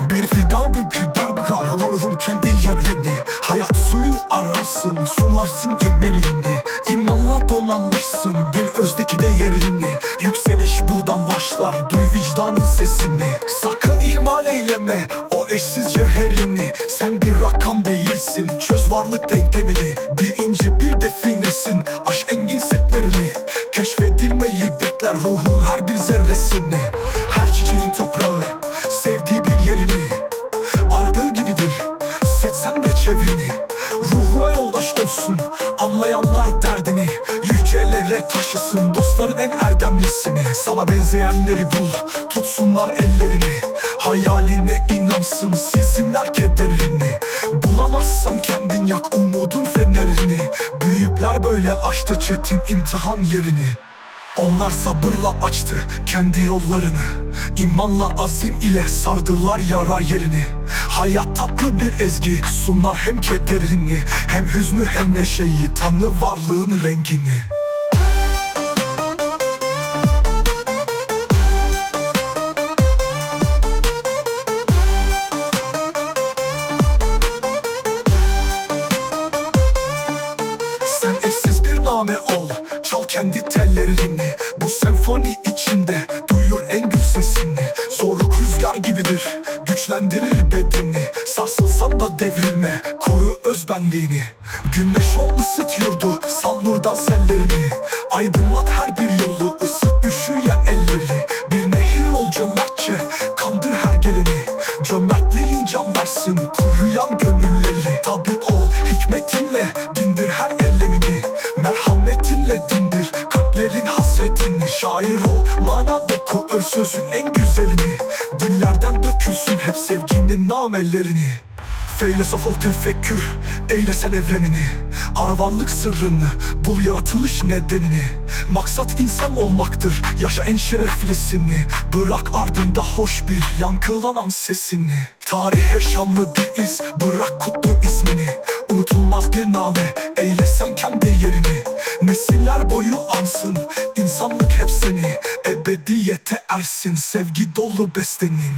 Bir fidan bir biber Kavrulur kendi yerini Hayat suyu ararsın Sularsın emelini İmanla donanmışsın Bil özdeki değerini Yükseliş buradan başlar Duy vicdanın sesini. Sakın ihmal eyleme O eşsiz cevherini. Sen bir rakam değilsin Çöz varlık denklemini. Bir ince bir definesin Aşk engin setlerini. Keşfedilmeyi bekler ruhun her bir zerresini. Her çiçeğin Çevrini Ruhuna yoldaş olsun Anlayanlar derdini Yücelere taşısın. Dostların en erdemlisini Sana benzeyenleri bul. Tutsunlar ellerini Hayaline inansın. Silsinler kederini Bulamazsan kendin yak umudun fenerini. Büyükler böyle açtı çetin imtihan yerini. Onlar sabırla açtı kendi yollarını. İmanla azim ile sardılar yara yerini Hayat tatlı bir ezgi. Sunar hem kederini Hem hüznü hem neşeyi tanrı varlığın rengini. Sen eşsiz bir name ol. Çal kendi tellerini. Bu senfoni içinde Duyur en gül sesini Zorluk rüzgar gibidir Güçlendirir bedeni Sarsılsan da devrilme. Koru özbenliğini. Güneş ol ısıt yurdu Sal nurdan sellerini. Aydınlat her bir yolu Isıt üşüyen elleri. Bir nehir ol cömertçe Kandır her geleni. Cömertliğin can versin Kuruyan gönülleri. Tabip ol hikmetinle Dindir her ellerini Merhametinle dindir Kalplerin hasretini. Şair ol mana doku Ör sözün en dökülsün hep sevginin namelerini Feylesof ol tefekkür Eylesen evrenini Aravanlık sırrını Bul yaratılış nedenini. Maksat insan olmaktır Yaşa en şereflisini Bırak ardında hoş bir yankılanan sesini. Tarihe şanlı bir iz Bırak kutlu ismini. Unutulmaz bir name Eylesen kendi yerini. Nesiller boyu ansın insanlık hep seni. Ebediyete ersin Sevgi dolu bestenin